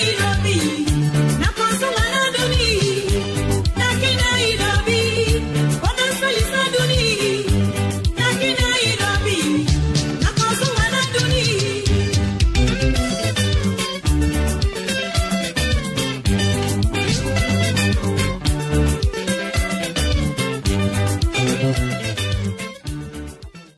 mira a ti.